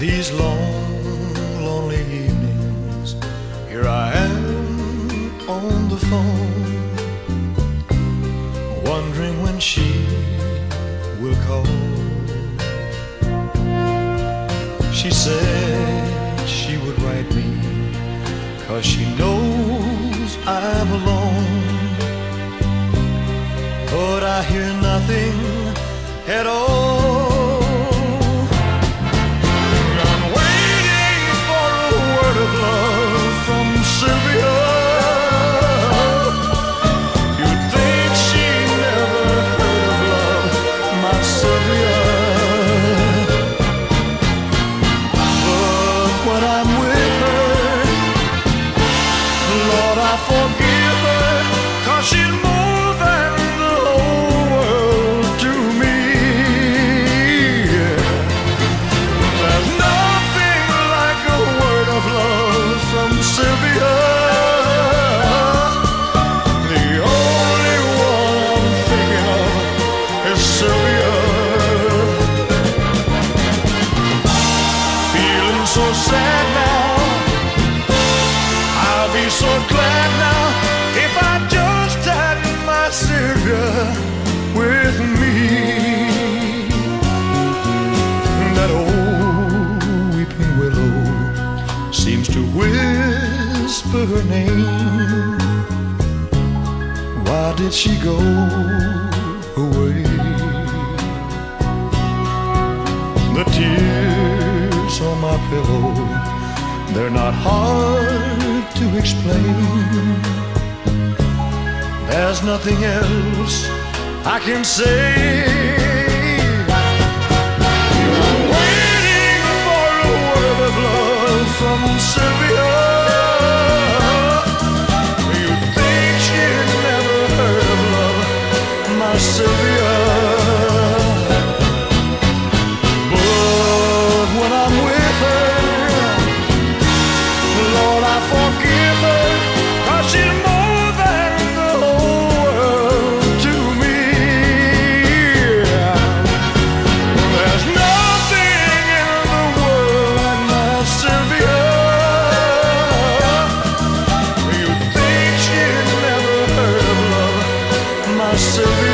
these long, lonely evenings, here I am on the phone, wondering when she will call. She said she would write me, cause she knows I'm alone. But I hear nothing at all. I forgive her, cause she's so glad now if I just had my Sylvia with me. That old weeping willow seems to whisper her name. Why did she go away? The tears on my pillow, they're not hard to explain. There's nothing else I can say. I'm waiting for a word of love from Sylvia. You'd think she'd never heard of love, my Sylvia. My